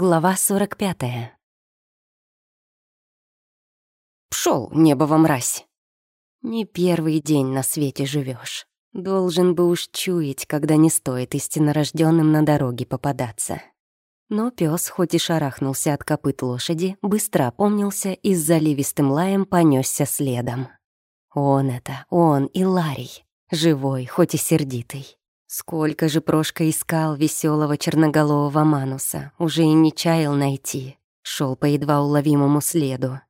Глава 45. Пшел, небо во мразь. Не первый день на свете живешь. Должен бы уж чуять, когда не стоит истиннорожденным на дороге попадаться. Но пес, хоть и шарахнулся от копыт лошади, быстро опомнился и с заливистым лаем понесся следом. Он это, он и Ларий, живой, хоть и сердитый. Сколько же Прошка искал веселого черноголового Мануса, уже и не чаял найти. Шел по едва уловимому следу.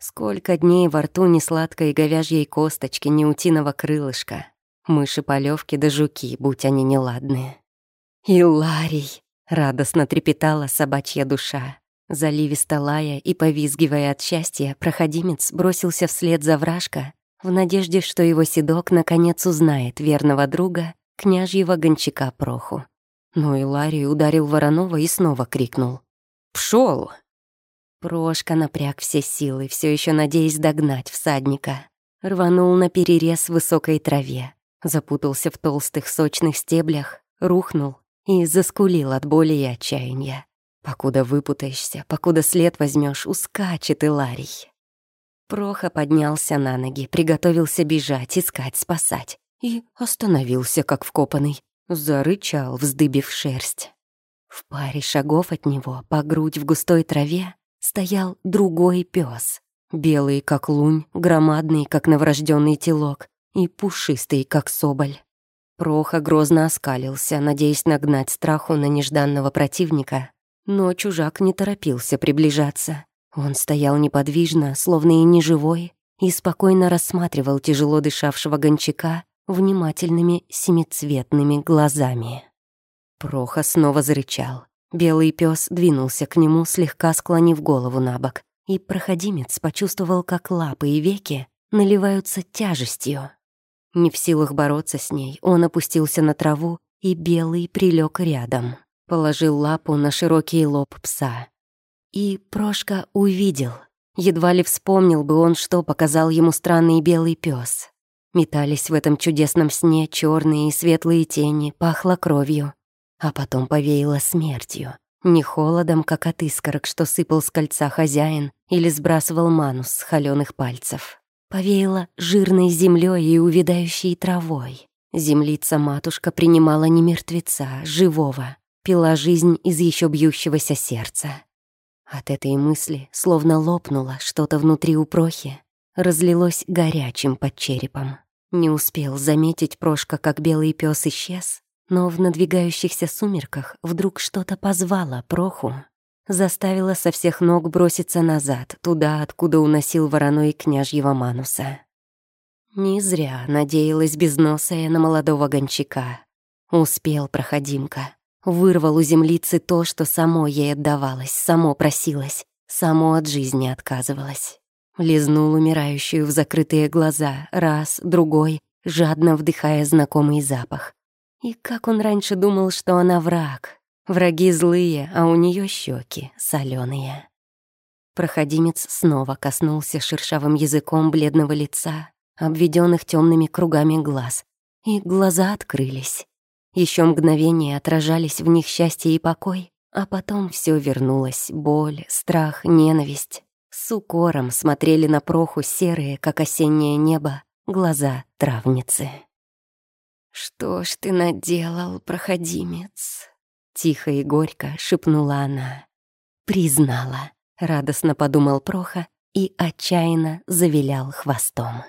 Сколько дней во рту ни сладкой говяжьей косточки, ни утиного крылышка. Мыши полевки да жуки, будь они неладные. «Иларий!» — радостно трепетала собачья душа. Заливисто лая и повизгивая от счастья, проходимец бросился вслед за вражка в надежде, что его седок наконец узнает верного друга княжьего гончака Проху. Но и Ларий ударил Воронова и снова крикнул. «Пшёл!» Прошка напряг все силы, все еще надеясь догнать всадника. Рванул на перерез в высокой траве, запутался в толстых сочных стеблях, рухнул и заскулил от боли и отчаяния. Покуда выпутаешься, покуда след возьмешь, ускачет и Ларий. Проха поднялся на ноги, приготовился бежать, искать, спасать и остановился, как вкопанный. Зарычал, вздыбив шерсть. В паре шагов от него, по грудь в густой траве, стоял другой пес, белый, как лунь, громадный, как новорожденный телок, и пушистый, как соболь. Проха грозно оскалился, надеясь нагнать страху на нежданного противника, но чужак не торопился приближаться. Он стоял неподвижно, словно и неживой, и спокойно рассматривал тяжело дышавшего гончака внимательными семицветными глазами. Проха снова зарычал. Белый пес двинулся к нему, слегка склонив голову на бок, и проходимец почувствовал, как лапы и веки наливаются тяжестью. Не в силах бороться с ней, он опустился на траву, и белый прилег рядом, положил лапу на широкий лоб пса. И Прошка увидел. Едва ли вспомнил бы он, что показал ему странный белый пес. Метались в этом чудесном сне черные и светлые тени, пахло кровью. А потом повеяло смертью. Не холодом, как от искорок, что сыпал с кольца хозяин или сбрасывал манус с холёных пальцев. Повеяло жирной землей и увядающей травой. Землица-матушка принимала не мертвеца, живого, пила жизнь из еще бьющегося сердца. От этой мысли словно лопнуло что-то внутри у Прохи, разлилось горячим под черепом. Не успел заметить Прошка, как белый пес исчез, но в надвигающихся сумерках вдруг что-то позвало Проху, заставило со всех ног броситься назад, туда, откуда уносил вороной княжьего Мануса. Не зря надеялась безносая на молодого гончака. Успел проходимка. Вырвал у землицы то, что само ей отдавалось, само просилось, само от жизни отказывалось. Лизнул умирающую в закрытые глаза, раз, другой, жадно вдыхая знакомый запах. И как он раньше думал, что она враг. Враги злые, а у нее щеки соленые. Проходимец снова коснулся шершавым языком бледного лица, обведенных темными кругами глаз, и глаза открылись. Еще мгновение отражались в них счастье и покой, а потом все вернулось — боль, страх, ненависть. С укором смотрели на Проху серые, как осеннее небо, глаза травницы. «Что ж ты наделал, проходимец?» Тихо и горько шепнула она. «Признала», — радостно подумал Проха и отчаянно завилял хвостом.